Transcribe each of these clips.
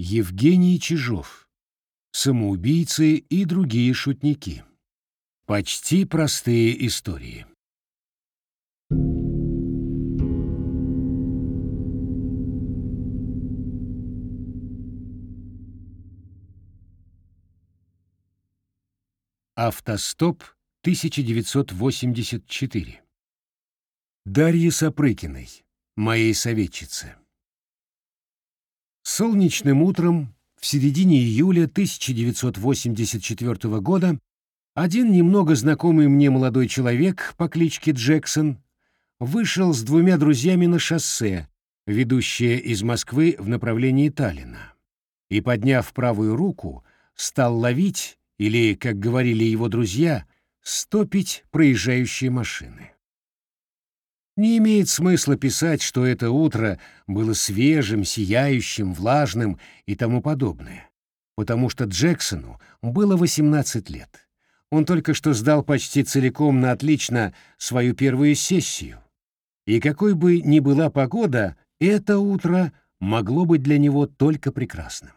Евгений Чижов. Самоубийцы и другие шутники. Почти простые истории. Автостоп 1984. Дарье Сапрыкиной, моей советчице. Солнечным утром в середине июля 1984 года один немного знакомый мне молодой человек по кличке Джексон вышел с двумя друзьями на шоссе, ведущее из Москвы в направлении Таллина, и, подняв правую руку, стал ловить или, как говорили его друзья, стопить проезжающие машины. Не имеет смысла писать, что это утро было свежим, сияющим, влажным и тому подобное, потому что Джексону было 18 лет. Он только что сдал почти целиком на отлично свою первую сессию. И какой бы ни была погода, это утро могло быть для него только прекрасным.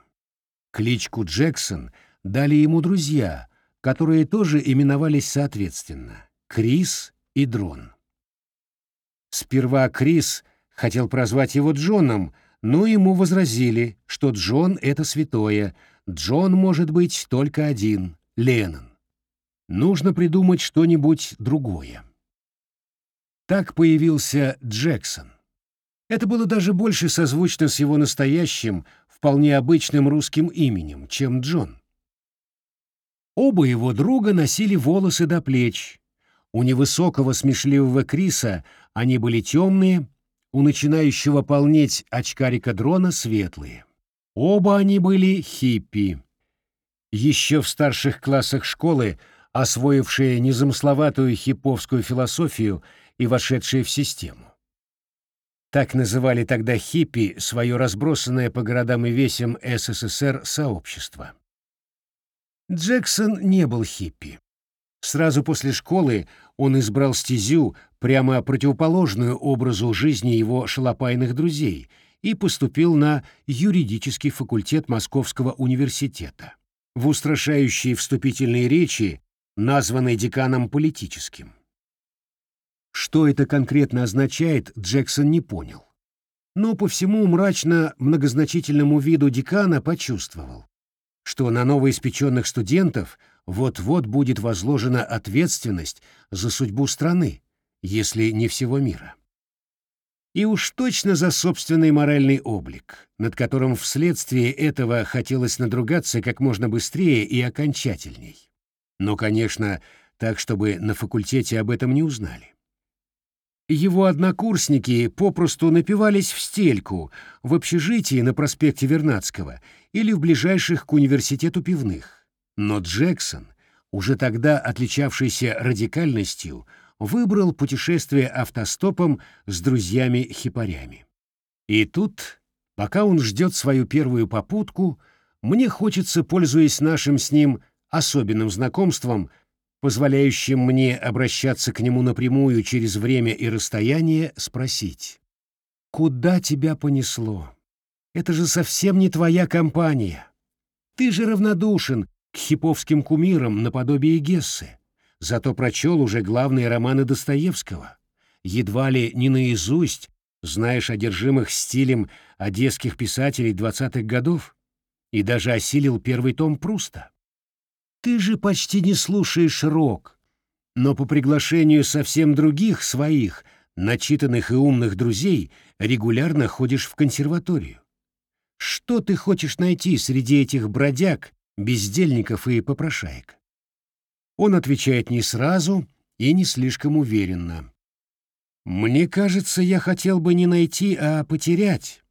Кличку Джексон — дали ему друзья, которые тоже именовались соответственно — Крис и Дрон. Сперва Крис хотел прозвать его Джоном, но ему возразили, что Джон — это святое, Джон может быть только один — Леннон. Нужно придумать что-нибудь другое. Так появился Джексон. Это было даже больше созвучно с его настоящим, вполне обычным русским именем, чем Джон. Оба его друга носили волосы до плеч. У невысокого смешливого Криса они были темные, у начинающего полнеть очкарика дрона светлые. Оба они были хиппи. Еще в старших классах школы, освоившие незамысловатую хипповскую философию и вошедшие в систему. Так называли тогда хиппи свое разбросанное по городам и весям СССР сообщество. Джексон не был хиппи. Сразу после школы он избрал стезю, прямо противоположную образу жизни его шалопайных друзей, и поступил на юридический факультет Московского университета. В устрашающей вступительной речи, названной деканом политическим. Что это конкретно означает, Джексон не понял. Но по всему мрачно-многозначительному виду декана почувствовал что на новоиспеченных студентов вот-вот будет возложена ответственность за судьбу страны, если не всего мира. И уж точно за собственный моральный облик, над которым вследствие этого хотелось надругаться как можно быстрее и окончательней. Но, конечно, так, чтобы на факультете об этом не узнали. Его однокурсники попросту напивались в стельку в общежитии на проспекте Вернадского или в ближайших к университету пивных. Но Джексон, уже тогда отличавшийся радикальностью, выбрал путешествие автостопом с друзьями-хипарями. И тут, пока он ждет свою первую попутку, мне хочется, пользуясь нашим с ним особенным знакомством, позволяющим мне обращаться к нему напрямую через время и расстояние, спросить. «Куда тебя понесло? Это же совсем не твоя компания. Ты же равнодушен к хиповским кумирам наподобие Гессы, зато прочел уже главные романы Достоевского. Едва ли не наизусть знаешь одержимых стилем одесских писателей двадцатых годов и даже осилил первый том Пруста. Ты же почти не слушаешь рок, но по приглашению совсем других своих, начитанных и умных друзей, регулярно ходишь в консерваторию. Что ты хочешь найти среди этих бродяг, бездельников и попрошаек? Он отвечает не сразу и не слишком уверенно. Мне кажется, я хотел бы не найти, а потерять,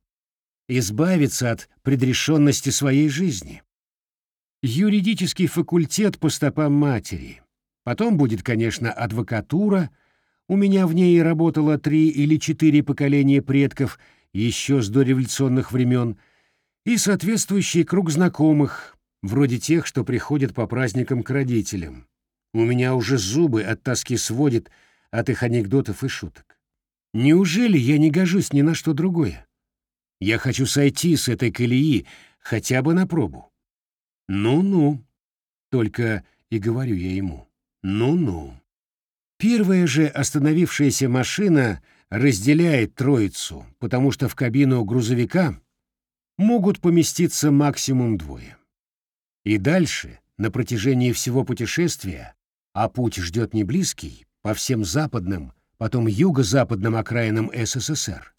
избавиться от предрешенности своей жизни юридический факультет по стопам матери. Потом будет, конечно, адвокатура. У меня в ней работало три или четыре поколения предков еще с дореволюционных времен. И соответствующий круг знакомых, вроде тех, что приходят по праздникам к родителям. У меня уже зубы от тоски сводит от их анекдотов и шуток. Неужели я не гожусь ни на что другое? Я хочу сойти с этой колеи, хотя бы на пробу. Ну-ну, только и говорю я ему. Ну-ну. Первая же остановившаяся машина разделяет троицу, потому что в кабину грузовика могут поместиться максимум двое. И дальше, на протяжении всего путешествия, а путь ждет не близкий, по всем западным, потом юго-западным окраинам СССР,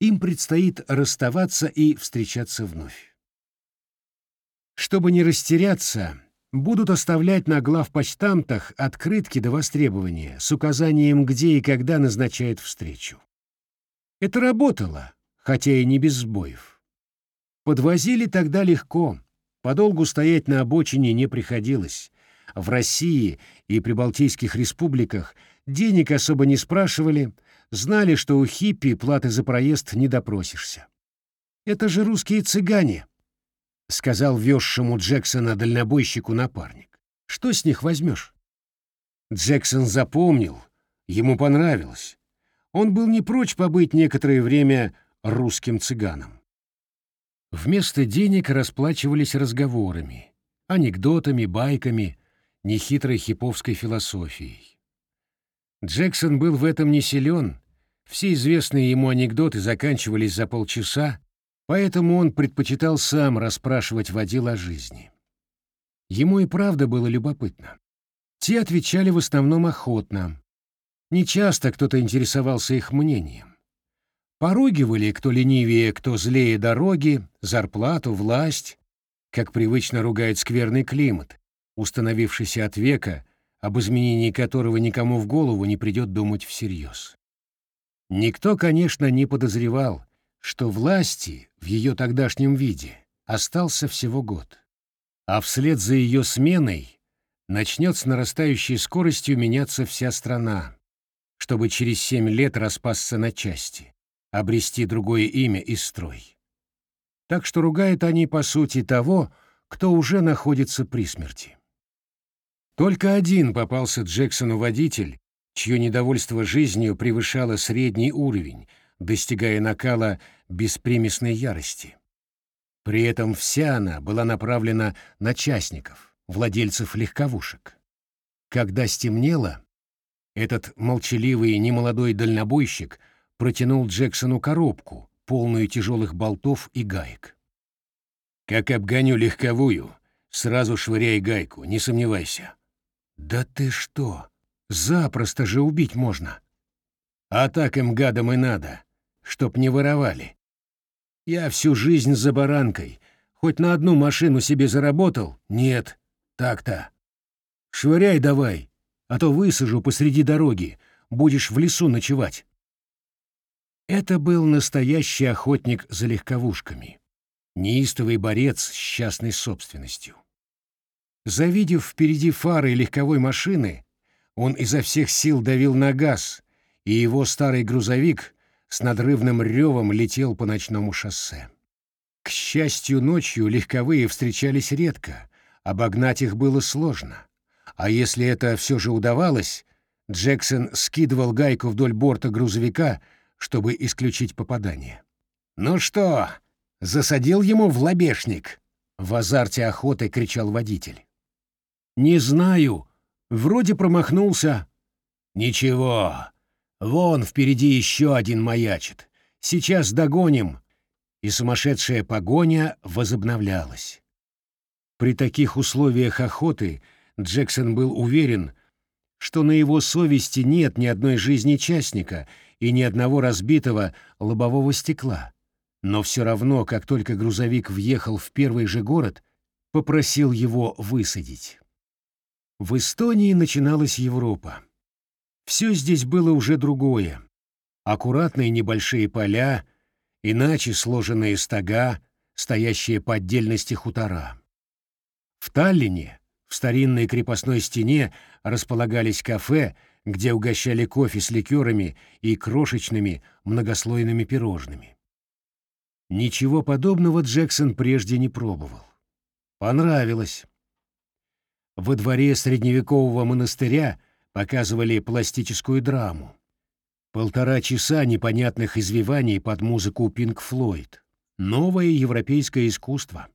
им предстоит расставаться и встречаться вновь. Чтобы не растеряться, будут оставлять на главпочтамтах открытки до востребования с указанием, где и когда назначают встречу. Это работало, хотя и не без сбоев. Подвозили тогда легко, подолгу стоять на обочине не приходилось. В России и прибалтийских республиках денег особо не спрашивали, знали, что у хиппи платы за проезд не допросишься. Это же русские цыгане, — сказал везшему Джексона дальнобойщику напарник. «Что с них возьмешь?» Джексон запомнил, ему понравилось. Он был не прочь побыть некоторое время русским цыганом. Вместо денег расплачивались разговорами, анекдотами, байками, нехитрой хиповской философией. Джексон был в этом не силен, все известные ему анекдоты заканчивались за полчаса, Поэтому он предпочитал сам расспрашивать водил о жизни. Ему и правда было любопытно. Те отвечали в основном охотно. Нечасто кто-то интересовался их мнением. Поругивали кто ленивее, кто злее дороги, зарплату, власть, как привычно ругает скверный климат, установившийся от века, об изменении которого никому в голову не придет думать всерьез. Никто, конечно, не подозревал, что власти в ее тогдашнем виде остался всего год, а вслед за ее сменой начнет с нарастающей скоростью меняться вся страна, чтобы через семь лет распасться на части, обрести другое имя и строй. Так что ругают они по сути того, кто уже находится при смерти. Только один попался Джексону водитель, чье недовольство жизнью превышало средний уровень — достигая накала беспримесной ярости. При этом вся она была направлена на частников, владельцев легковушек. Когда стемнело, этот молчаливый немолодой дальнобойщик протянул Джексону коробку, полную тяжелых болтов и гаек. «Как обгоню легковую, сразу швыряй гайку, не сомневайся». «Да ты что? Запросто же убить можно». «А так им гадам и надо чтоб не воровали. Я всю жизнь за баранкой. Хоть на одну машину себе заработал? Нет. Так-то. Швыряй давай, а то высажу посреди дороги. Будешь в лесу ночевать. Это был настоящий охотник за легковушками. Неистовый борец с частной собственностью. Завидев впереди фары легковой машины, он изо всех сил давил на газ, и его старый грузовик с надрывным ревом летел по ночному шоссе. К счастью, ночью легковые встречались редко, обогнать их было сложно. А если это все же удавалось, Джексон скидывал гайку вдоль борта грузовика, чтобы исключить попадание. «Ну что, засадил ему в лобешник?» — в азарте охоты кричал водитель. «Не знаю. Вроде промахнулся». «Ничего, Вон впереди еще один маячит. Сейчас догоним. И сумасшедшая погоня возобновлялась. При таких условиях охоты Джексон был уверен, что на его совести нет ни одной жизни частника и ни одного разбитого лобового стекла. Но все равно, как только грузовик въехал в первый же город, попросил его высадить. В Эстонии начиналась Европа. Все здесь было уже другое. Аккуратные небольшие поля, иначе сложенные стога, стоящие по отдельности хутора. В Таллине, в старинной крепостной стене, располагались кафе, где угощали кофе с ликерами и крошечными многослойными пирожными. Ничего подобного Джексон прежде не пробовал. Понравилось. Во дворе средневекового монастыря – показывали пластическую драму. Полтора часа непонятных извиваний под музыку Пинк Флойд. Новое европейское искусство.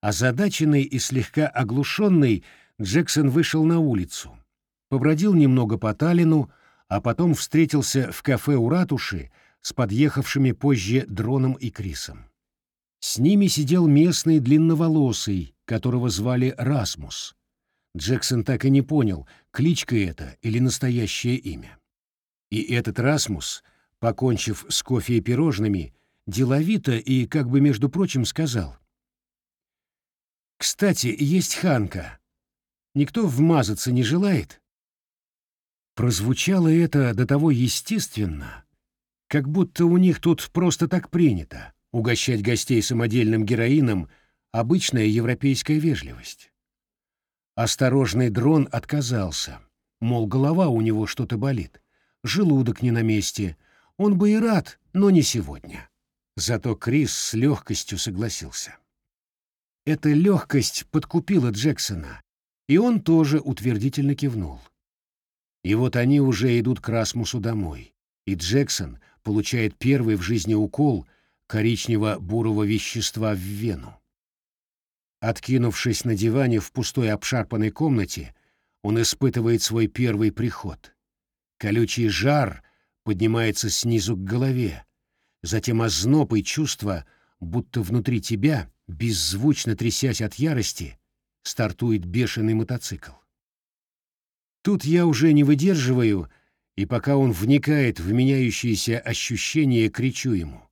Озадаченный и слегка оглушенный, Джексон вышел на улицу, побродил немного по Таллину, а потом встретился в кафе у ратуши с подъехавшими позже Дроном и Крисом. С ними сидел местный длинноволосый, которого звали Расмус. Джексон так и не понял, кличка это или настоящее имя. И этот Расмус, покончив с кофе и пирожными, деловито и, как бы между прочим, сказал. «Кстати, есть Ханка. Никто вмазаться не желает?» Прозвучало это до того естественно, как будто у них тут просто так принято — угощать гостей самодельным героином — обычная европейская вежливость. Осторожный дрон отказался, мол, голова у него что-то болит, желудок не на месте, он бы и рад, но не сегодня. Зато Крис с легкостью согласился. Эта легкость подкупила Джексона, и он тоже утвердительно кивнул. И вот они уже идут к Расмусу домой, и Джексон получает первый в жизни укол коричнево-бурого вещества в вену. Откинувшись на диване в пустой обшарпанной комнате, он испытывает свой первый приход. Колючий жар поднимается снизу к голове, затем озноб и чувство, будто внутри тебя, беззвучно трясясь от ярости, стартует бешеный мотоцикл. Тут я уже не выдерживаю, и пока он вникает в меняющиеся ощущения, кричу ему.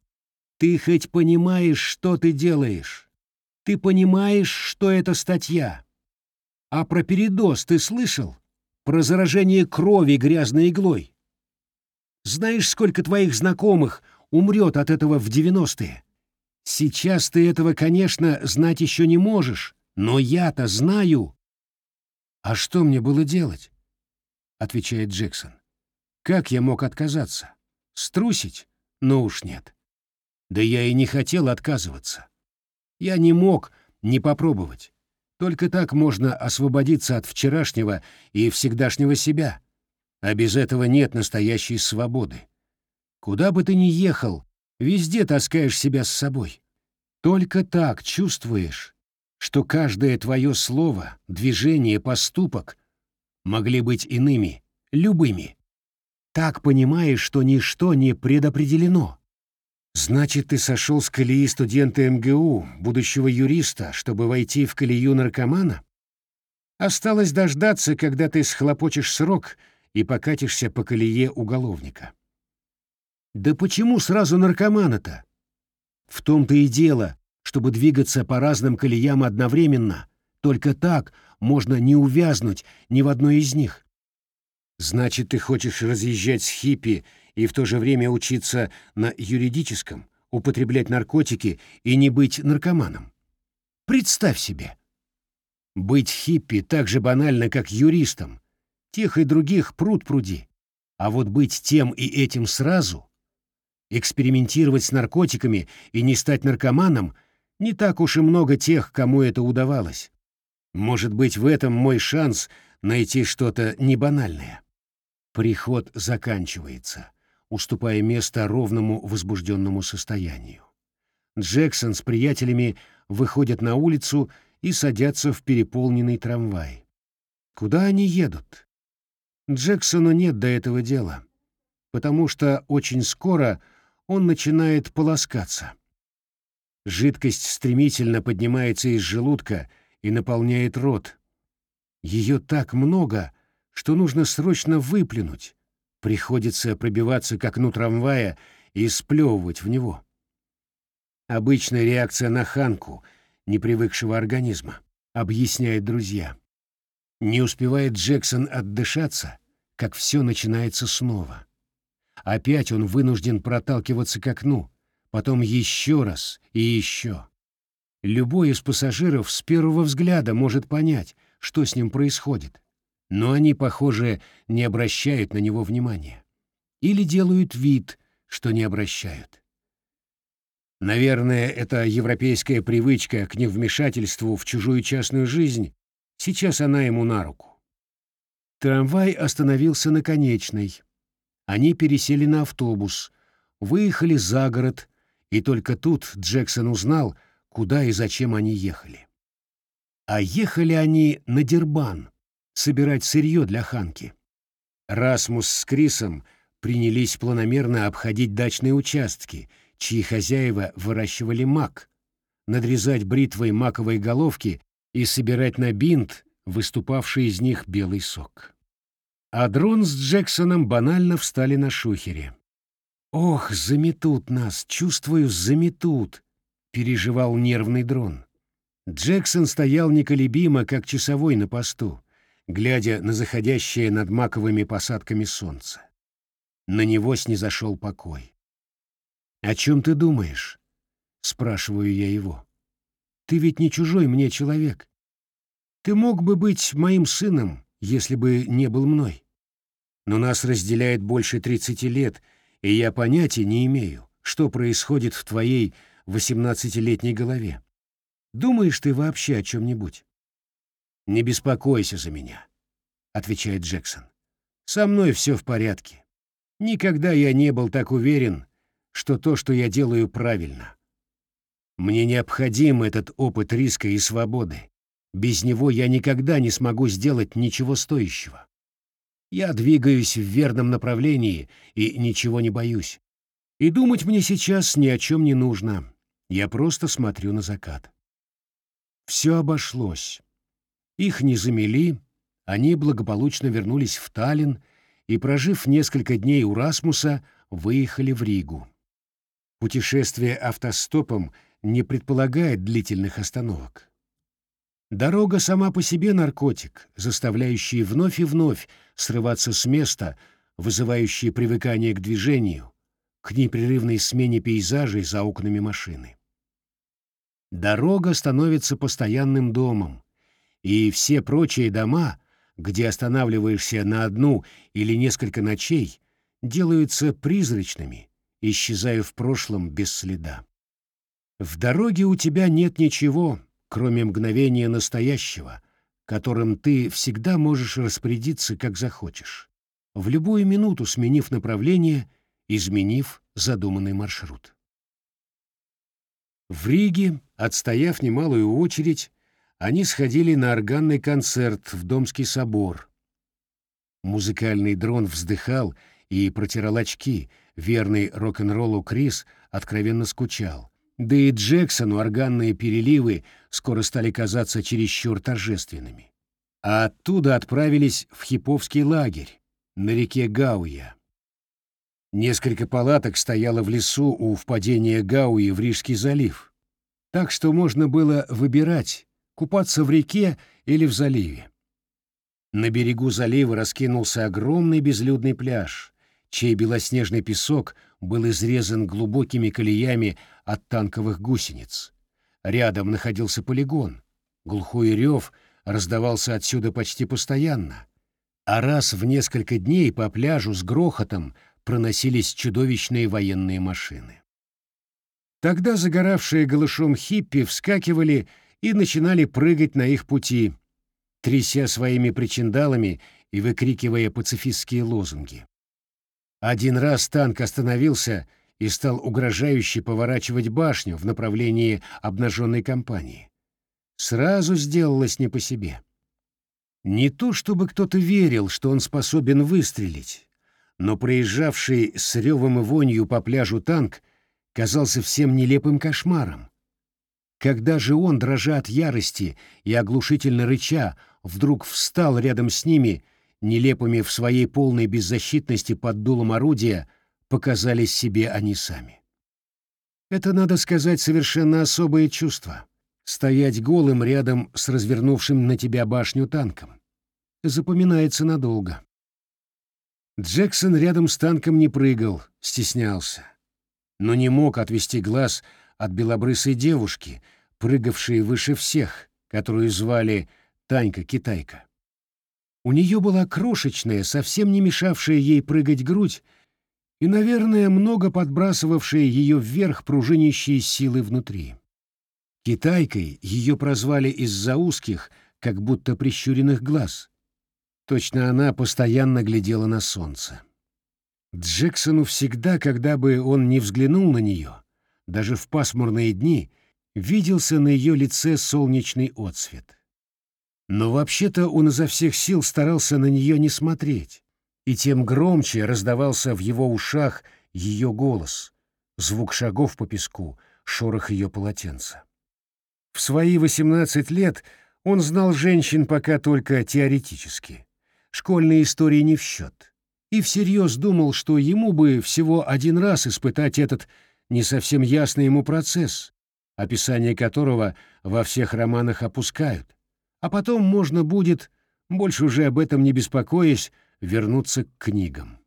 «Ты хоть понимаешь, что ты делаешь? Ты понимаешь, что это статья? А про передоз ты слышал? Про заражение крови грязной иглой? Знаешь, сколько твоих знакомых умрет от этого в девяностые? Сейчас ты этого, конечно, знать еще не можешь, но я-то знаю. А что мне было делать? Отвечает Джексон. Как я мог отказаться? Струсить? Ну уж нет. Да я и не хотел отказываться. Я не мог не попробовать. Только так можно освободиться от вчерашнего и всегдашнего себя. А без этого нет настоящей свободы. Куда бы ты ни ехал, везде таскаешь себя с собой. Только так чувствуешь, что каждое твое слово, движение, поступок могли быть иными, любыми. Так понимаешь, что ничто не предопределено. Значит, ты сошел с колеи студента МГУ, будущего юриста, чтобы войти в колею наркомана? Осталось дождаться, когда ты схлопочешь срок и покатишься по колее уголовника. Да почему сразу наркомана-то? В том-то и дело, чтобы двигаться по разным колеям одновременно. Только так можно не увязнуть ни в одной из них. Значит, ты хочешь разъезжать с хиппи и в то же время учиться на юридическом, употреблять наркотики и не быть наркоманом. Представь себе. Быть хиппи так же банально, как юристом. Тех и других пруд пруди. А вот быть тем и этим сразу, экспериментировать с наркотиками и не стать наркоманом, не так уж и много тех, кому это удавалось. Может быть, в этом мой шанс найти что-то небанальное. Приход заканчивается уступая место ровному возбужденному состоянию. Джексон с приятелями выходят на улицу и садятся в переполненный трамвай. Куда они едут? Джексону нет до этого дела, потому что очень скоро он начинает полоскаться. Жидкость стремительно поднимается из желудка и наполняет рот. Ее так много, что нужно срочно выплюнуть, Приходится пробиваться к окну трамвая и сплевывать в него. Обычная реакция на ханку, непривыкшего организма, объясняет друзья. Не успевает Джексон отдышаться, как все начинается снова. Опять он вынужден проталкиваться к окну, потом еще раз и еще. Любой из пассажиров с первого взгляда может понять, что с ним происходит но они, похоже, не обращают на него внимания. Или делают вид, что не обращают. Наверное, это европейская привычка к невмешательству в чужую частную жизнь, сейчас она ему на руку. Трамвай остановился на конечной. Они пересели на автобус, выехали за город И только тут Джексон узнал, куда и зачем они ехали. А ехали они на Дербан, собирать сырье для Ханки. Расмус с Крисом принялись планомерно обходить дачные участки, чьи хозяева выращивали мак, надрезать бритвой маковые головки и собирать на бинт выступавший из них белый сок. А Дрон с Джексоном банально встали на шухере. «Ох, заметут нас, чувствую, заметут», — переживал нервный Дрон. Джексон стоял неколебимо, как часовой на посту, глядя на заходящее над маковыми посадками солнце. На него снизошел покой. «О чем ты думаешь?» — спрашиваю я его. «Ты ведь не чужой мне человек. Ты мог бы быть моим сыном, если бы не был мной. Но нас разделяет больше тридцати лет, и я понятия не имею, что происходит в твоей восемнадцатилетней голове. Думаешь ты вообще о чем-нибудь? «Не беспокойся за меня», — отвечает Джексон. «Со мной все в порядке. Никогда я не был так уверен, что то, что я делаю, правильно. Мне необходим этот опыт риска и свободы. Без него я никогда не смогу сделать ничего стоящего. Я двигаюсь в верном направлении и ничего не боюсь. И думать мне сейчас ни о чем не нужно. Я просто смотрю на закат. Все обошлось. Их не замели, они благополучно вернулись в Таллин и, прожив несколько дней у Расмуса, выехали в Ригу. Путешествие автостопом не предполагает длительных остановок. Дорога сама по себе наркотик, заставляющий вновь и вновь срываться с места, вызывающий привыкание к движению, к непрерывной смене пейзажей за окнами машины. Дорога становится постоянным домом, и все прочие дома, где останавливаешься на одну или несколько ночей, делаются призрачными, исчезая в прошлом без следа. В дороге у тебя нет ничего, кроме мгновения настоящего, которым ты всегда можешь распорядиться, как захочешь, в любую минуту сменив направление, изменив задуманный маршрут. В Риге, отстояв немалую очередь, они сходили на органный концерт в Домский собор. Музыкальный дрон вздыхал и протирал очки, верный рок-н-роллу Крис откровенно скучал. Да и Джексону органные переливы скоро стали казаться чересчур торжественными. А оттуда отправились в Хиповский лагерь на реке Гауя. Несколько палаток стояло в лесу у впадения Гауи в Рижский залив, так что можно было выбирать, купаться в реке или в заливе. На берегу залива раскинулся огромный безлюдный пляж, чей белоснежный песок был изрезан глубокими колеями от танковых гусениц. Рядом находился полигон. Глухой рев раздавался отсюда почти постоянно. А раз в несколько дней по пляжу с грохотом проносились чудовищные военные машины. Тогда загоравшие голышом хиппи вскакивали и начинали прыгать на их пути, тряся своими причиндалами и выкрикивая пацифистские лозунги. Один раз танк остановился и стал угрожающе поворачивать башню в направлении обнаженной компании. Сразу сделалось не по себе. Не то чтобы кто-то верил, что он способен выстрелить, но проезжавший с ревом и вонью по пляжу танк казался всем нелепым кошмаром. Когда же он, дрожа от ярости и оглушительно рыча, вдруг встал рядом с ними, нелепыми в своей полной беззащитности под дулом орудия, показались себе они сами. Это, надо сказать, совершенно особое чувство — стоять голым рядом с развернувшим на тебя башню танком. Запоминается надолго. Джексон рядом с танком не прыгал, стеснялся, но не мог отвести глаз от белобрысой девушки, прыгавшей выше всех, которую звали Танька-китайка. У нее была крошечная, совсем не мешавшая ей прыгать грудь и, наверное, много подбрасывавшая ее вверх пружинящие силы внутри. Китайкой ее прозвали из-за узких, как будто прищуренных глаз. Точно она постоянно глядела на солнце. Джексону всегда, когда бы он не взглянул на нее, даже в пасмурные дни виделся на ее лице солнечный отсвет. Но вообще-то он изо всех сил старался на нее не смотреть, и тем громче раздавался в его ушах ее голос, звук шагов по песку, шорох ее полотенца. В свои восемнадцать лет он знал женщин пока только теоретически. Школьные истории не в счет. И всерьез думал, что ему бы всего один раз испытать этот не совсем ясный ему процесс, описание которого во всех романах опускают, а потом можно будет, больше уже об этом не беспокоясь, вернуться к книгам.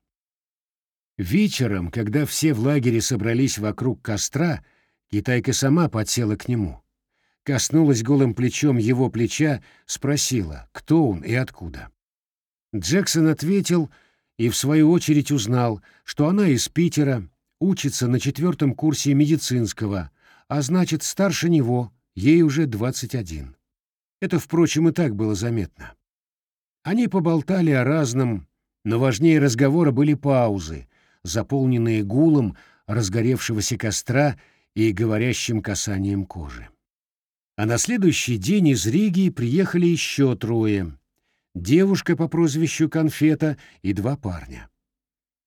Вечером, когда все в лагере собрались вокруг костра, китайка сама подсела к нему. Коснулась голым плечом его плеча, спросила, кто он и откуда. Джексон ответил и в свою очередь узнал, что она из Питера, учится на четвертом курсе медицинского, а значит, старше него, ей уже 21. Это, впрочем, и так было заметно. Они поболтали о разном, но важнее разговора были паузы, заполненные гулом разгоревшегося костра и говорящим касанием кожи. А на следующий день из Риги приехали еще трое. Девушка по прозвищу Конфета и два парня.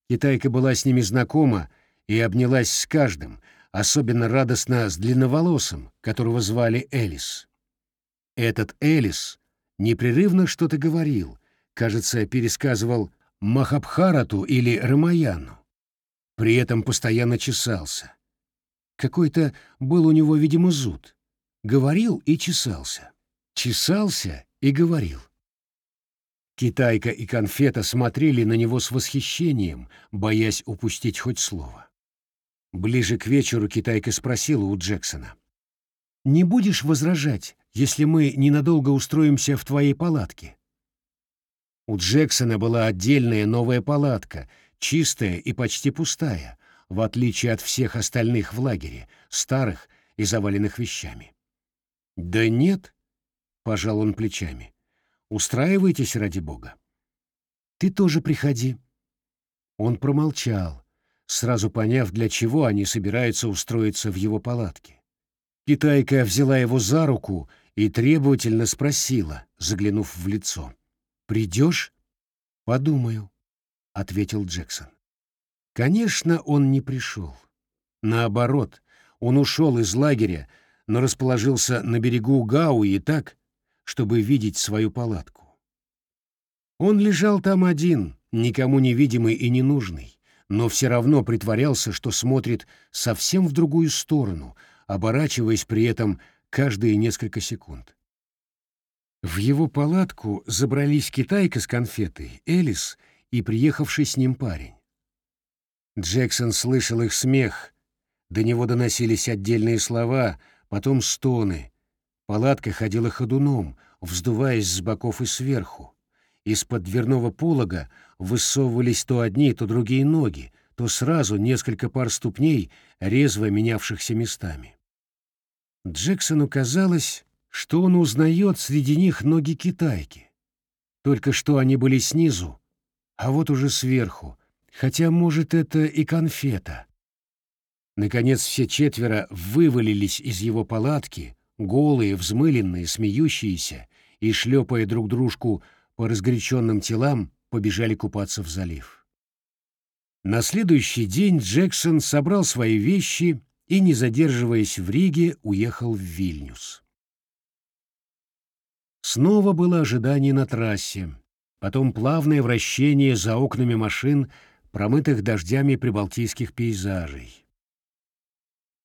Китайка была с ними знакома и обнялась с каждым, особенно радостно с длинноволосым, которого звали Элис. Этот Элис непрерывно что-то говорил, кажется, пересказывал Махабхарату или Рамаяну. При этом постоянно чесался. Какой-то был у него, видимо, зуд. Говорил и чесался. Чесался и говорил. Китайка и конфета смотрели на него с восхищением, боясь упустить хоть слово. Ближе к вечеру китайка спросила у Джексона. «Не будешь возражать, если мы ненадолго устроимся в твоей палатке?» У Джексона была отдельная новая палатка, чистая и почти пустая, в отличие от всех остальных в лагере, старых и заваленных вещами. «Да нет», — пожал он плечами, — «устраивайтесь ради бога». «Ты тоже приходи». Он промолчал, сразу поняв, для чего они собираются устроиться в его палатке. Китайка взяла его за руку и требовательно спросила, заглянув в лицо. «Придешь?» «Подумаю», — ответил Джексон. Конечно, он не пришел. Наоборот, он ушел из лагеря, но расположился на берегу Гауи так, чтобы видеть свою палатку. Он лежал там один, никому невидимый и ненужный но все равно притворялся, что смотрит совсем в другую сторону, оборачиваясь при этом каждые несколько секунд. В его палатку забрались китайка с конфетой, Элис и приехавший с ним парень. Джексон слышал их смех, до него доносились отдельные слова, потом стоны. Палатка ходила ходуном, вздуваясь с боков и сверху. Из-под дверного полога высовывались то одни, то другие ноги, то сразу несколько пар ступней, резво менявшихся местами. Джексону казалось, что он узнает среди них ноги китайки. Только что они были снизу, а вот уже сверху, хотя, может, это и конфета. Наконец все четверо вывалились из его палатки, голые, взмыленные, смеющиеся, и, шлепая друг дружку по разгоряченным телам побежали купаться в залив. На следующий день Джексон собрал свои вещи и, не задерживаясь в Риге, уехал в Вильнюс. Снова было ожидание на трассе, потом плавное вращение за окнами машин, промытых дождями прибалтийских пейзажей.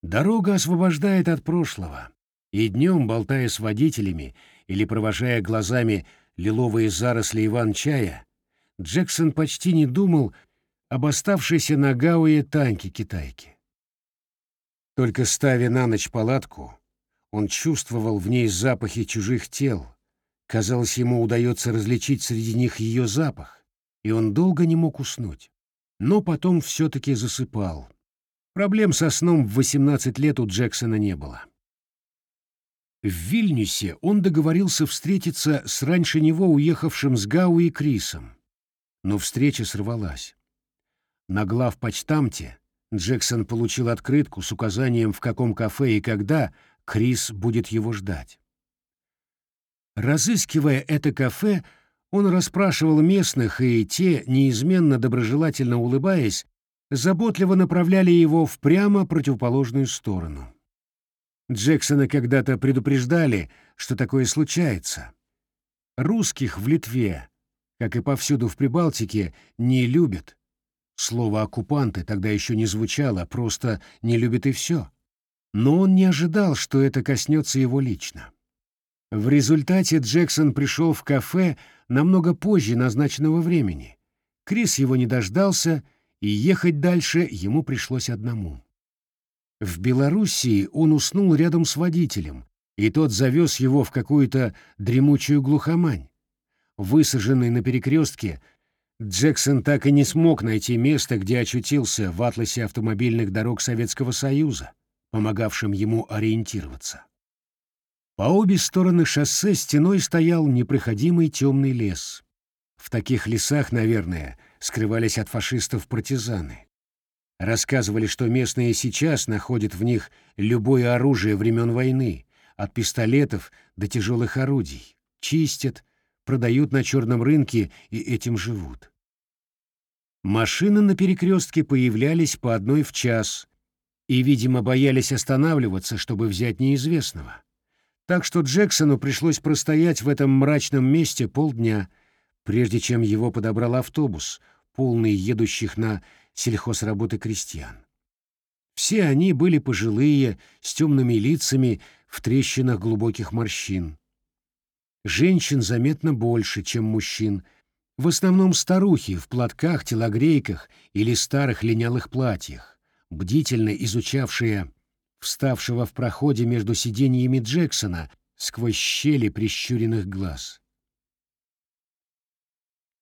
Дорога освобождает от прошлого, и днем, болтая с водителями или провожая глазами лиловые заросли иван-чая, Джексон почти не думал об оставшейся на Гауе танке китайки. Только ставя на ночь палатку, он чувствовал в ней запахи чужих тел. Казалось, ему удается различить среди них ее запах, и он долго не мог уснуть. Но потом все-таки засыпал. Проблем со сном в 18 лет у Джексона не было. В Вильнюсе он договорился встретиться с раньше него уехавшим с Гауи Крисом, но встреча сорвалась. На главпочтамте Джексон получил открытку с указанием, в каком кафе и когда Крис будет его ждать. Разыскивая это кафе, он расспрашивал местных, и те, неизменно доброжелательно улыбаясь, заботливо направляли его в прямо противоположную сторону. Джексона когда-то предупреждали, что такое случается. Русских в Литве, как и повсюду в Прибалтике, не любят. Слово «оккупанты» тогда еще не звучало, просто не любят и все. Но он не ожидал, что это коснется его лично. В результате Джексон пришел в кафе намного позже назначенного времени. Крис его не дождался, и ехать дальше ему пришлось одному. В Белоруссии он уснул рядом с водителем, и тот завез его в какую-то дремучую глухомань. Высаженный на перекрестке, Джексон так и не смог найти место, где очутился в атласе автомобильных дорог Советского Союза, помогавшим ему ориентироваться. По обе стороны шоссе стеной стоял непроходимый темный лес. В таких лесах, наверное, скрывались от фашистов партизаны. Рассказывали, что местные сейчас находят в них любое оружие времен войны, от пистолетов до тяжелых орудий, чистят, продают на черном рынке и этим живут. Машины на перекрестке появлялись по одной в час и, видимо, боялись останавливаться, чтобы взять неизвестного. Так что Джексону пришлось простоять в этом мрачном месте полдня, прежде чем его подобрал автобус, полный едущих на сельхозработы крестьян. Все они были пожилые, с темными лицами, в трещинах глубоких морщин. Женщин заметно больше, чем мужчин, в основном старухи в платках, телогрейках или старых линялых платьях, бдительно изучавшие вставшего в проходе между сиденьями Джексона сквозь щели прищуренных глаз.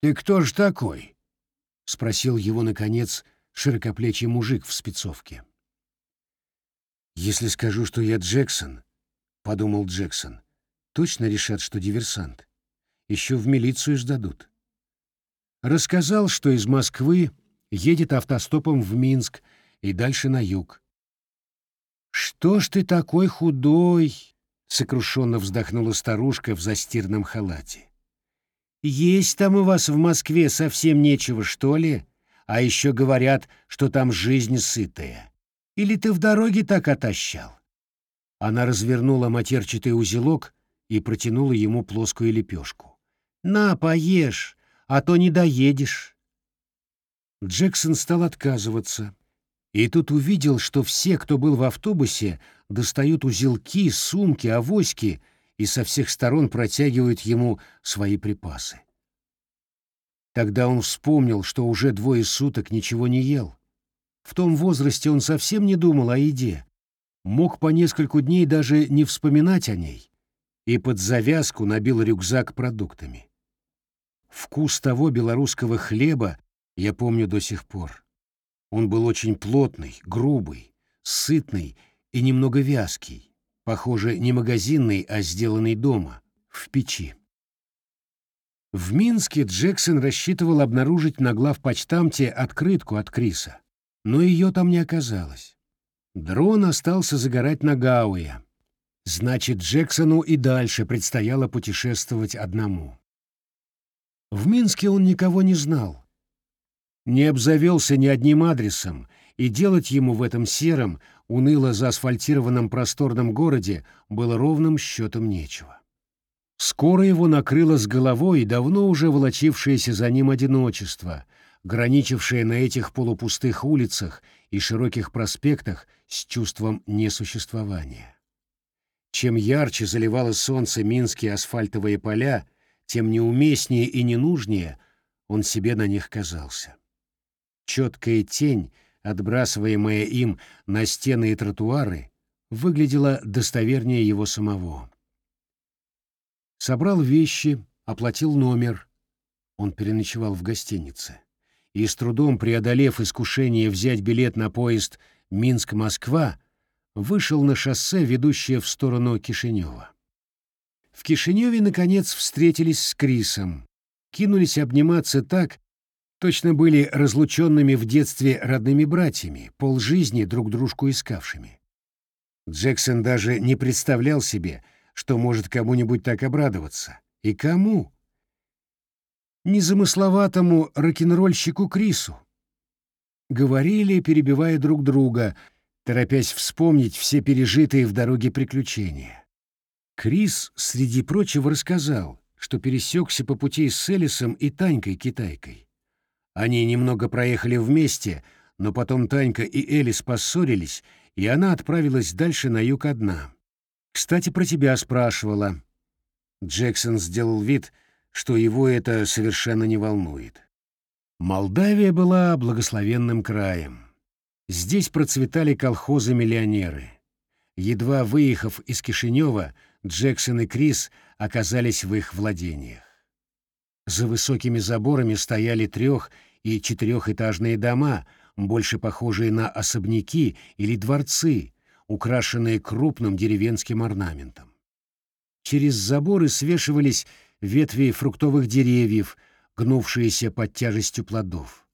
«Ты кто ж такой?» — спросил его, наконец, широкоплечий мужик в спецовке. «Если скажу, что я Джексон», — подумал Джексон, — «точно решат, что диверсант. Еще в милицию сдадут». Рассказал, что из Москвы едет автостопом в Минск и дальше на юг. «Что ж ты такой худой?» — сокрушенно вздохнула старушка в застирном халате. «Есть там у вас в Москве совсем нечего, что ли? А еще говорят, что там жизнь сытая. Или ты в дороге так отощал?» Она развернула матерчатый узелок и протянула ему плоскую лепешку. «На, поешь, а то не доедешь». Джексон стал отказываться, и тут увидел, что все, кто был в автобусе, достают узелки, сумки, авоськи и со всех сторон протягивают ему свои припасы. Тогда он вспомнил, что уже двое суток ничего не ел. В том возрасте он совсем не думал о еде, мог по нескольку дней даже не вспоминать о ней, и под завязку набил рюкзак продуктами. Вкус того белорусского хлеба я помню до сих пор. Он был очень плотный, грубый, сытный и немного вязкий, похоже, не магазинный, а сделанный дома, в печи. В Минске Джексон рассчитывал обнаружить на главпочтамте открытку от Криса, но ее там не оказалось. Дрон остался загорать на Гауэ. Значит, Джексону и дальше предстояло путешествовать одному. В Минске он никого не знал, не обзавелся ни одним адресом, и делать ему в этом сером, уныло заасфальтированном просторном городе было ровным счетом нечего. Скоро его накрыло с головой давно уже волочившееся за ним одиночество, граничившее на этих полупустых улицах и широких проспектах с чувством несуществования. Чем ярче заливало солнце минские асфальтовые поля, тем неуместнее и ненужнее он себе на них казался. Четкая тень, отбрасываемая им на стены и тротуары, выглядела достовернее его самого. Собрал вещи, оплатил номер. Он переночевал в гостинице. И с трудом преодолев искушение взять билет на поезд Минск-Москва, вышел на шоссе, ведущее в сторону Кишинева. В Кишиневе, наконец, встретились с Крисом, кинулись обниматься так, точно были разлученными в детстве родными братьями, полжизни друг дружку искавшими. Джексон даже не представлял себе, что может кому-нибудь так обрадоваться. И кому? Незамысловатому рок-н-ролльщику Крису. Говорили, перебивая друг друга, торопясь вспомнить все пережитые в дороге приключения. Крис, среди прочего, рассказал, что пересекся по пути с Элисом и Танькой-китайкой. Они немного проехали вместе, но потом Танька и Элис поссорились, и она отправилась дальше на юг одна. «Кстати, про тебя спрашивала». Джексон сделал вид, что его это совершенно не волнует. Молдавия была благословенным краем. Здесь процветали колхозы-миллионеры. Едва выехав из Кишинева, Джексон и Крис оказались в их владениях. За высокими заборами стояли трех- и четырехэтажные дома, больше похожие на особняки или дворцы, украшенные крупным деревенским орнаментом. Через заборы свешивались ветви фруктовых деревьев, гнувшиеся под тяжестью плодов.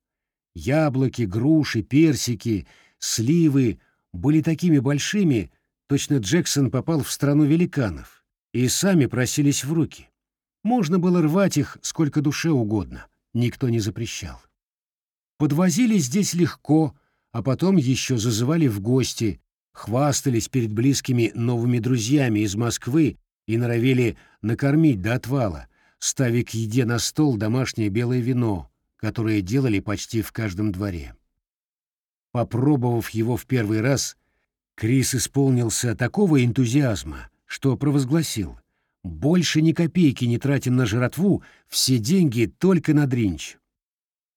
Яблоки, груши, персики, сливы были такими большими, точно Джексон попал в страну великанов, и сами просились в руки. Можно было рвать их сколько душе угодно, никто не запрещал. Подвозили здесь легко, а потом еще зазывали в гости, хвастались перед близкими новыми друзьями из Москвы и норовили накормить до отвала, ставя к еде на стол домашнее белое вино, которое делали почти в каждом дворе. Попробовав его в первый раз, Крис исполнился такого энтузиазма, что провозгласил «Больше ни копейки не тратим на жратву, все деньги только на дринч».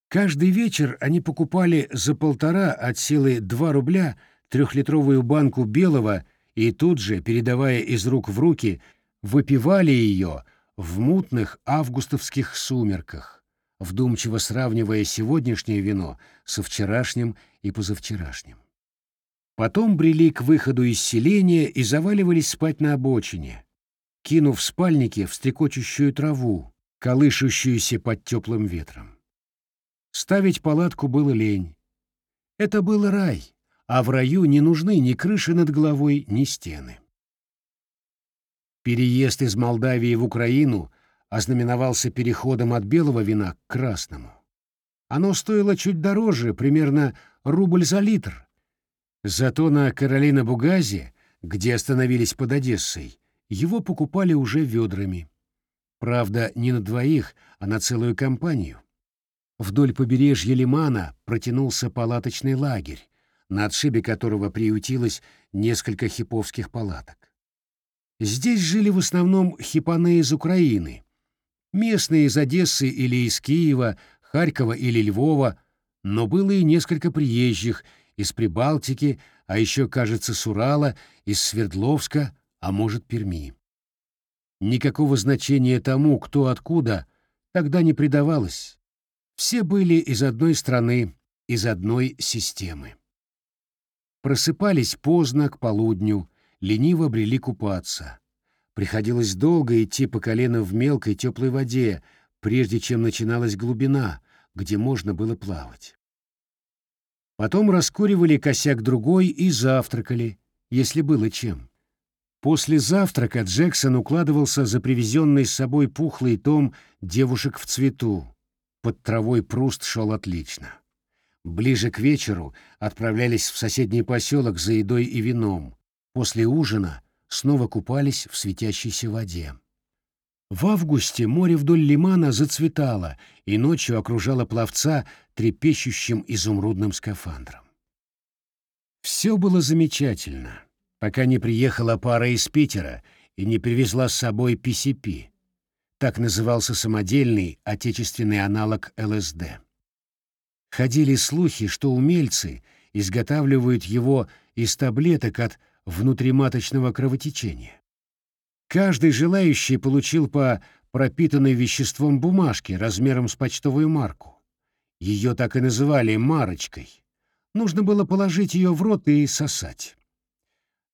Каждый вечер они покупали за полтора от силы два рубля трехлитровую банку белого и тут же, передавая из рук в руки, выпивали ее в мутных августовских сумерках, вдумчиво сравнивая сегодняшнее вино со вчерашним и позавчерашним. Потом брели к выходу из селения и заваливались спать на обочине, кинув спальники в стрекочущую траву, колышущуюся под теплым ветром. Ставить палатку было лень. Это был рай, а в раю не нужны ни крыши над головой, ни стены. Переезд из Молдавии в Украину ознаменовался переходом от белого вина к красному. Оно стоило чуть дороже, примерно рубль за литр. Зато на Каролина-Бугазе, где остановились под Одессой, его покупали уже ведрами. Правда, не на двоих, а на целую компанию. Вдоль побережья Лимана протянулся палаточный лагерь, на отшибе которого приютилось несколько хиповских палаток. Здесь жили в основном хипаны из Украины, местные из Одессы или из Киева, Харькова или Львова, но было и несколько приезжих из Прибалтики, а еще, кажется, с Урала, из Свердловска, а может, Перми. Никакого значения тому, кто откуда, тогда не придавалось. Все были из одной страны, из одной системы. Просыпались поздно, к полудню, лениво брели купаться. Приходилось долго идти по колено в мелкой теплой воде, прежде чем начиналась глубина, где можно было плавать. Потом раскуривали косяк другой и завтракали, если было чем. После завтрака Джексон укладывался за привезенный с собой пухлый том «Девушек в цвету», под травой пруст шел отлично. Ближе к вечеру отправлялись в соседний поселок за едой и вином. После ужина снова купались в светящейся воде. В августе море вдоль лимана зацветало и ночью окружало пловца трепещущим изумрудным скафандром. Все было замечательно, пока не приехала пара из Питера и не привезла с собой PCP, так назывался самодельный отечественный аналог ЛСД. Ходили слухи, что умельцы изготавливают его из таблеток от внутриматочного кровотечения. Каждый желающий получил по пропитанной веществом бумажке размером с почтовую марку. Ее так и называли «марочкой». Нужно было положить ее в рот и сосать.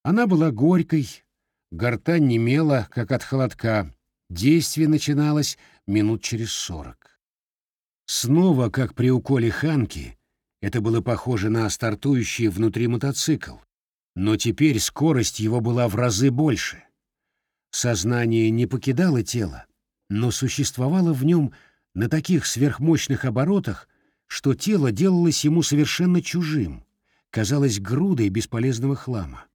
Она была горькой, гортань немела, как от холодка, Действие начиналось минут через сорок. Снова, как при уколе Ханки, это было похоже на стартующий внутри мотоцикл, но теперь скорость его была в разы больше. Сознание не покидало тело, но существовало в нем на таких сверхмощных оборотах, что тело делалось ему совершенно чужим, казалось грудой бесполезного хлама.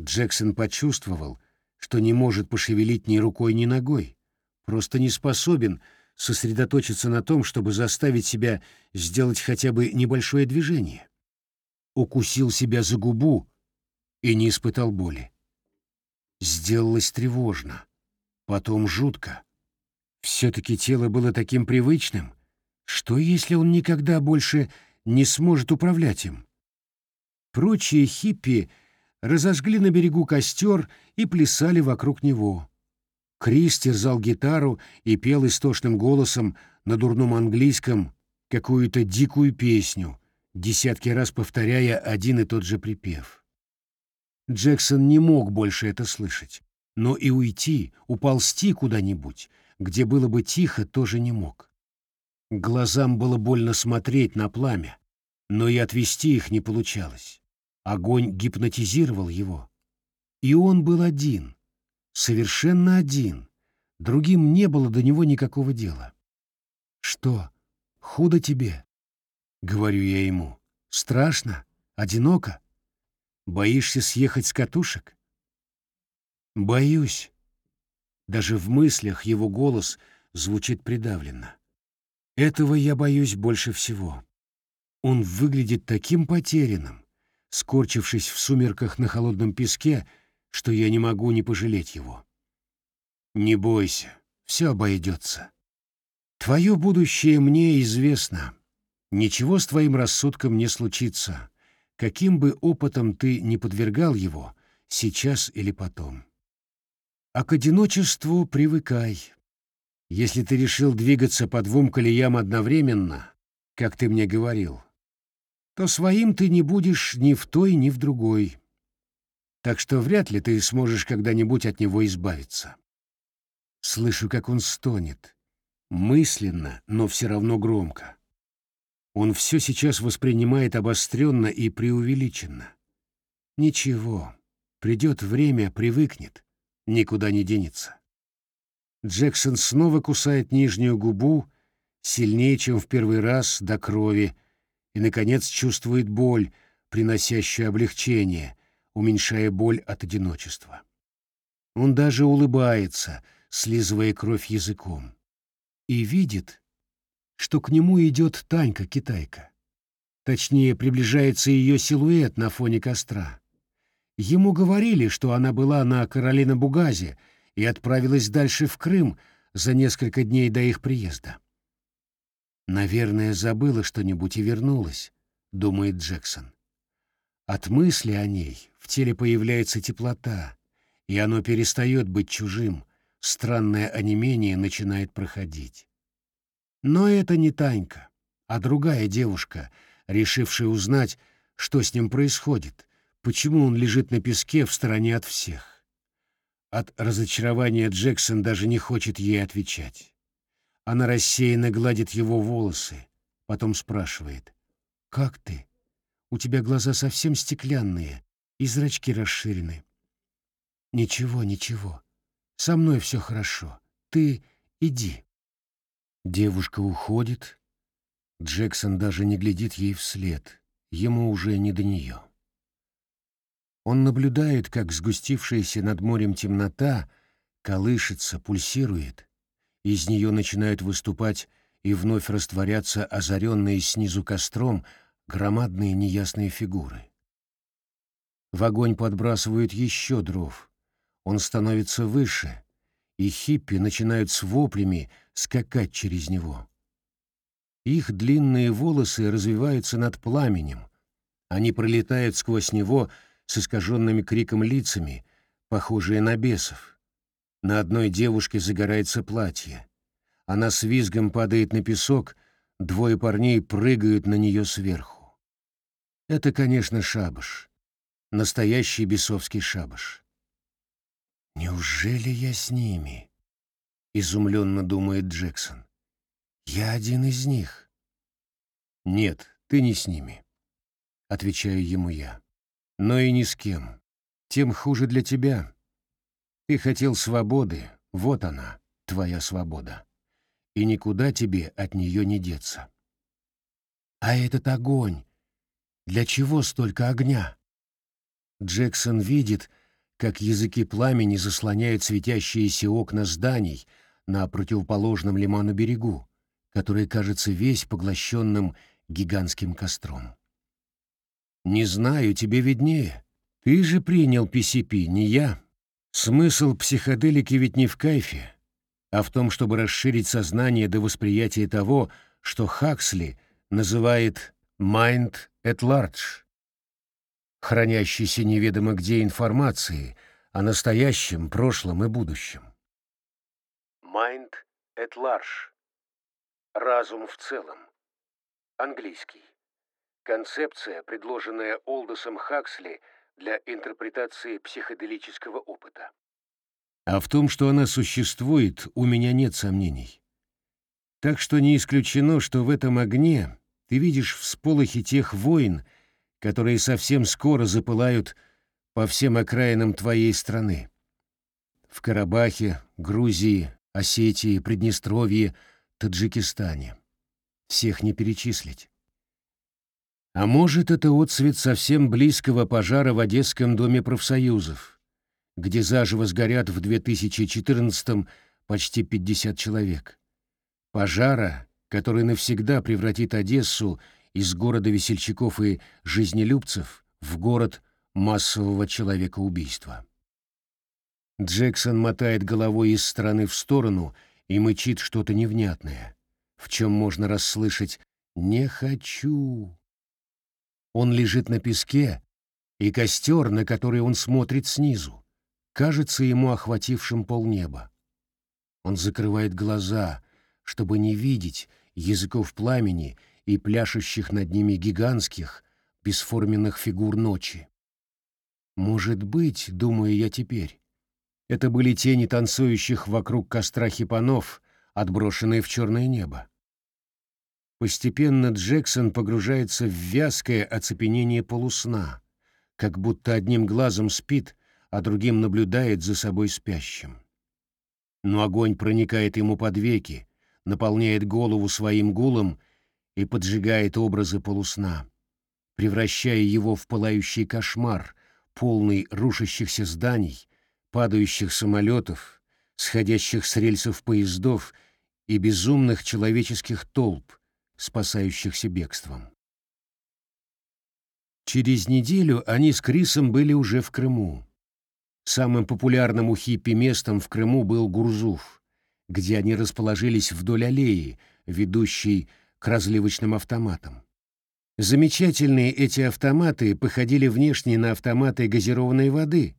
Джексон почувствовал, что не может пошевелить ни рукой, ни ногой, просто не способен сосредоточиться на том, чтобы заставить себя сделать хотя бы небольшое движение. Укусил себя за губу и не испытал боли. Сделалось тревожно, потом жутко. Все-таки тело было таким привычным. Что, если он никогда больше не сможет управлять им? Прочие хиппи разожгли на берегу костер и плясали вокруг него. Крис терзал гитару и пел истошным голосом на дурном английском какую-то дикую песню, десятки раз повторяя один и тот же припев. Джексон не мог больше это слышать, но и уйти, уползти куда-нибудь, где было бы тихо, тоже не мог. Глазам было больно смотреть на пламя, но и отвести их не получалось. Огонь гипнотизировал его. И он был один, совершенно один. Другим не было до него никакого дела. «Что, худо тебе?» — говорю я ему. «Страшно? Одиноко?» Боишься съехать с катушек? Боюсь. Даже в мыслях его голос звучит придавленно. Этого я боюсь больше всего. Он выглядит таким потерянным, скорчившись в сумерках на холодном песке, что я не могу не пожалеть его. Не бойся, все обойдется. Твое будущее мне известно. Ничего с твоим рассудком не случится каким бы опытом ты ни подвергал его, сейчас или потом. А к одиночеству привыкай. Если ты решил двигаться по двум колеям одновременно, как ты мне говорил, то своим ты не будешь ни в той, ни в другой. Так что вряд ли ты сможешь когда-нибудь от него избавиться. Слышу, как он стонет. Мысленно, но все равно громко. Он все сейчас воспринимает обостренно и преувеличенно. Ничего, придет время, привыкнет, никуда не денется. Джексон снова кусает нижнюю губу, сильнее, чем в первый раз, до крови, и, наконец, чувствует боль, приносящую облегчение, уменьшая боль от одиночества. Он даже улыбается, слизывая кровь языком. И видит, что к нему идет Танька-китайка. Точнее, приближается ее силуэт на фоне костра. Ему говорили, что она была на Каролина-Бугазе и отправилась дальше в Крым за несколько дней до их приезда. «Наверное, забыла что-нибудь и вернулась», — думает Джексон. От мысли о ней в теле появляется теплота, и оно перестает быть чужим, странное онемение начинает проходить. Но это не Танька, а другая девушка, решившая узнать, что с ним происходит, почему он лежит на песке в стороне от всех. От разочарования Джексон даже не хочет ей отвечать. Она рассеянно гладит его волосы, потом спрашивает. «Как ты? У тебя глаза совсем стеклянные, и зрачки расширены». «Ничего, ничего. Со мной все хорошо. Ты иди». Девушка уходит. Джексон даже не глядит ей вслед. Ему уже не до нее. Он наблюдает, как сгустившаяся над морем темнота колышется, пульсирует. Из нее начинают выступать и вновь растворяться озаренные снизу костром громадные неясные фигуры. В огонь подбрасывают еще дров. Он становится выше, и хиппи начинают с воплями скакать через него. Их длинные волосы развиваются над пламенем. Они пролетают сквозь него с искаженными криком лицами, похожие на бесов. На одной девушке загорается платье. Она с визгом падает на песок, двое парней прыгают на нее сверху. Это, конечно, шабаш. Настоящий бесовский шабаш. Неужели я с ними? Изумленно думает Джексон. Я один из них. Нет, ты не с ними, отвечаю ему я. Но и ни с кем. Тем хуже для тебя. Ты хотел свободы, вот она, твоя свобода. И никуда тебе от нее не деться. А этот огонь, для чего столько огня? Джексон видит, как языки пламени заслоняют светящиеся окна зданий на противоположном лиману берегу, который кажется весь поглощенным гигантским костром. «Не знаю, тебе виднее. Ты же принял PCP, не я. Смысл психоделики ведь не в кайфе, а в том, чтобы расширить сознание до восприятия того, что Хаксли называет «mind at large», хранящейся неведомо где информации о настоящем, прошлом и будущем. Mind at large. Разум в целом. Английский. Концепция, предложенная Олдосом Хаксли для интерпретации психоделического опыта. А в том, что она существует, у меня нет сомнений. Так что не исключено, что в этом огне ты видишь всполохи тех войн, которые совсем скоро запылают по всем окраинам твоей страны. В Карабахе, Грузии, Осетии, Приднестровье, Таджикистане. Всех не перечислить. А может, это отцвет совсем близкого пожара в Одесском доме профсоюзов, где заживо сгорят в 2014-м почти 50 человек. Пожара, который навсегда превратит Одессу из города весельчаков и жизнелюбцев в город массового человекоубийства. Джексон мотает головой из стороны в сторону и мычит что-то невнятное, в чем можно расслышать «не хочу». Он лежит на песке, и костер, на который он смотрит снизу, кажется ему охватившим полнеба. Он закрывает глаза, чтобы не видеть языков пламени и пляшущих над ними гигантских, бесформенных фигур ночи. Может быть, думаю я теперь, это были тени танцующих вокруг костра хипанов, отброшенные в черное небо. Постепенно Джексон погружается в вязкое оцепенение полусна, как будто одним глазом спит, а другим наблюдает за собой спящим. Но огонь проникает ему под веки, наполняет голову своим гулом и поджигает образы полусна, превращая его в пылающий кошмар, полный рушащихся зданий, падающих самолетов, сходящих с рельсов поездов и безумных человеческих толп, спасающихся бегством. Через неделю они с Крисом были уже в Крыму. Самым популярным у хиппи местом в Крыму был Гурзуф, где они расположились вдоль аллеи, ведущей к разливочным автоматам. Замечательные эти автоматы походили внешне на автоматы газированной воды,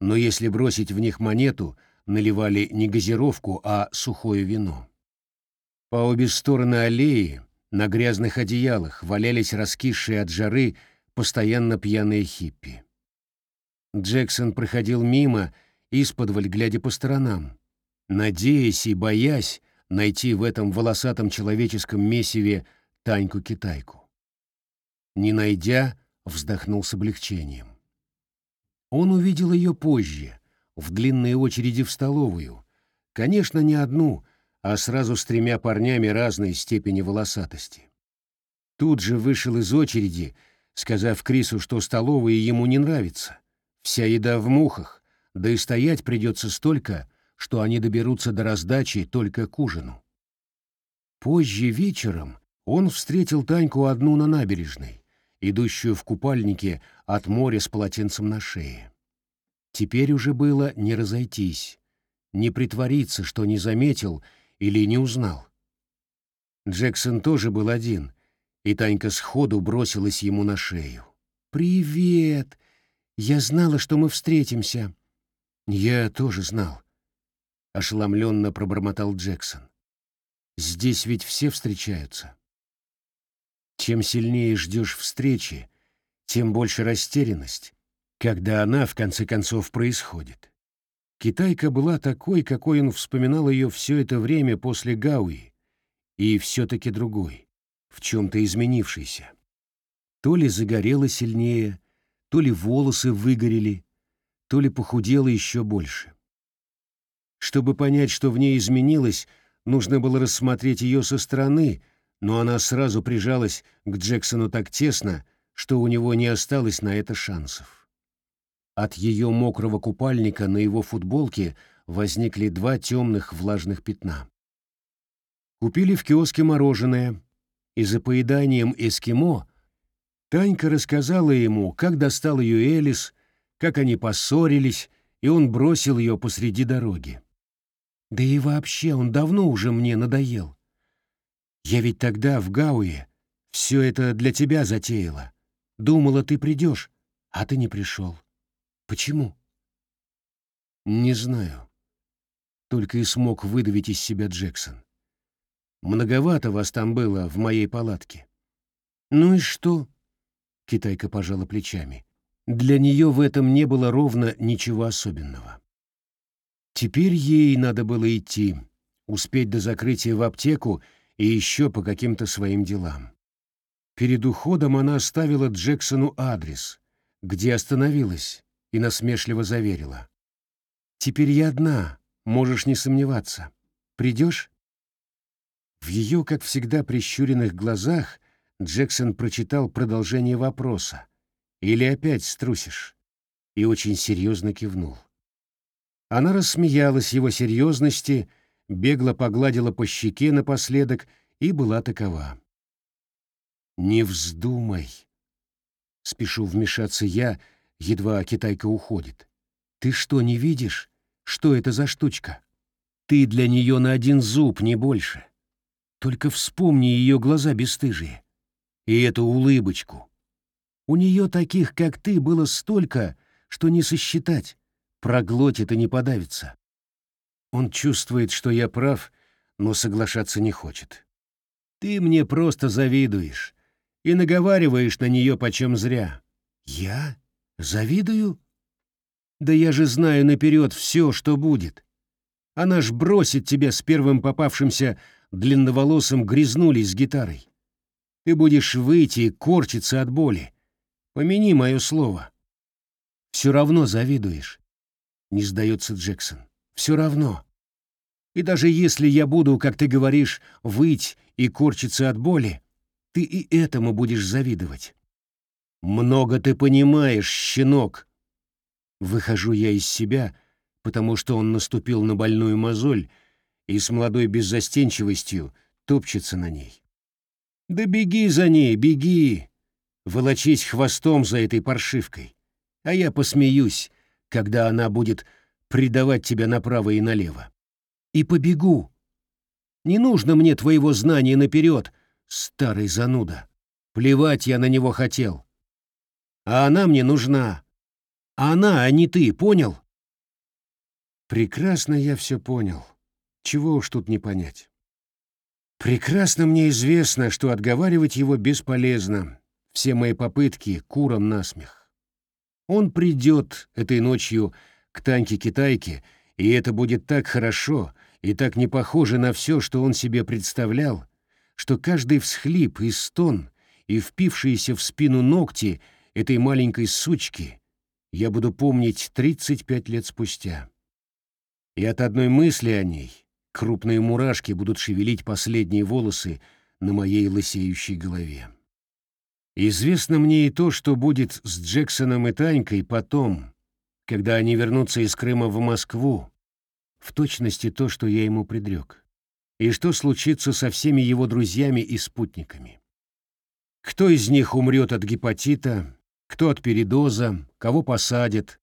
но если бросить в них монету, наливали не газировку, а сухое вино. По обе стороны аллеи на грязных одеялах валялись раскисшие от жары постоянно пьяные хиппи. Джексон проходил мимо, исподволь глядя по сторонам, надеясь и боясь, найти в этом волосатом человеческом месиве Таньку-китайку. Не найдя, вздохнул с облегчением. Он увидел ее позже, в длинной очереди в столовую, конечно, не одну, а сразу с тремя парнями разной степени волосатости. Тут же вышел из очереди, сказав Крису, что столовая ему не нравится. Вся еда в мухах, да и стоять придется столько, что они доберутся до раздачи только к ужину. Позже вечером он встретил Таньку одну на набережной, идущую в купальнике от моря с полотенцем на шее. Теперь уже было не разойтись, не притвориться, что не заметил или не узнал. Джексон тоже был один, и Танька сходу бросилась ему на шею. «Привет! Я знала, что мы встретимся». «Я тоже знал», — ошеломленно пробормотал Джексон. «Здесь ведь все встречаются». Чем сильнее ждешь встречи, тем больше растерянность, когда она, в конце концов, происходит. Китайка была такой, какой он вспоминал ее все это время после Гауи, и все-таки другой, в чем-то изменившийся. То ли загорело сильнее, то ли волосы выгорели, то ли похудела еще больше. Чтобы понять, что в ней изменилось, нужно было рассмотреть ее со стороны, но она сразу прижалась к Джексону так тесно, что у него не осталось на это шансов. От ее мокрого купальника на его футболке возникли два темных влажных пятна. Купили в киоске мороженое, и за поеданием эскимо Танька рассказала ему, как достал ее Элис, как они поссорились, и он бросил ее посреди дороги. Да и вообще он давно уже мне надоел. Я ведь тогда в Гауе все это для тебя затеяла. Думала, ты придешь, а ты не пришел. Почему? Не знаю. Только и смог выдавить из себя Джексон. Многовато вас там было в моей палатке. Ну и что? Китайка пожала плечами. Для нее в этом не было ровно ничего особенного. Теперь ей надо было идти, успеть до закрытия в аптеку и еще по каким-то своим делам. Перед уходом она оставила Джексону адрес, где остановилась, и насмешливо заверила. «Теперь я одна, можешь не сомневаться. Придешь?» В ее, как всегда, прищуренных глазах Джексон прочитал продолжение вопроса. «Или опять струсишь?» и очень серьезно кивнул. Она рассмеялась его серьезности, бегло погладила по щеке напоследок и была такова. «Не вздумай!» Спешу вмешаться я, едва китайка уходит. «Ты что, не видишь, что это за штучка? Ты для нее на один зуб, не больше. Только вспомни ее глаза бесстыжие. И эту улыбочку. У нее таких, как ты, было столько, что не сосчитать проглотит и не подавится. Он чувствует, что я прав, но соглашаться не хочет. Ты мне просто завидуешь и наговариваешь на нее почем зря. Я? Завидую? Да я же знаю наперед все, что будет. Она ж бросит тебя с первым попавшимся длинноволосым грязнулей с гитарой. Ты будешь выйти и корчиться от боли. Помяни мое слово. Все равно завидуешь. Не сдается Джексон. Все равно. И даже если я буду, как ты говоришь, выть и корчиться от боли, ты и этому будешь завидовать. Много ты понимаешь, щенок. Выхожу я из себя, потому что он наступил на больную мозоль и с молодой беззастенчивостью топчется на ней. Да беги за ней, беги! Волочись хвостом за этой паршивкой, а я посмеюсь, когда она будет предавать тебя направо и налево. И побегу. Не нужно мне твоего знания наперед, старый зануда. Плевать я на него хотел. А она мне нужна. Она, а не ты, понял? Прекрасно я все понял. Чего уж тут не понять. Прекрасно мне известно, что отговаривать его бесполезно. Все мои попытки куром насмех. Он придет этой ночью к Таньке-китайке, и это будет так хорошо и так не похоже на все, что он себе представлял, что каждый всхлип и стон и впившиеся в спину ногти этой маленькой сучки я буду помнить 35 лет спустя. И от одной мысли о ней крупные мурашки будут шевелить последние волосы на моей лысеющей голове. Известно мне и то, что будет с Джексоном и Танькой потом, когда они вернутся из Крыма в Москву, в точности то, что я ему предрек, и что случится со всеми его друзьями и спутниками. Кто из них умрет от гепатита, кто от передоза, кого посадят,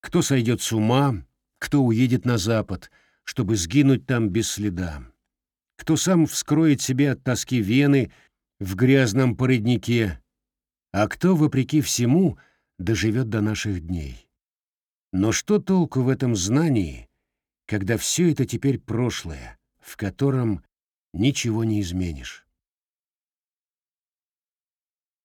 кто сойдет с ума, кто уедет на запад, чтобы сгинуть там без следа, кто сам вскроет себе от тоски вены в грязном поряднике, а кто, вопреки всему, доживет до наших дней. Но что толку в этом знании, когда все это теперь прошлое, в котором ничего не изменишь?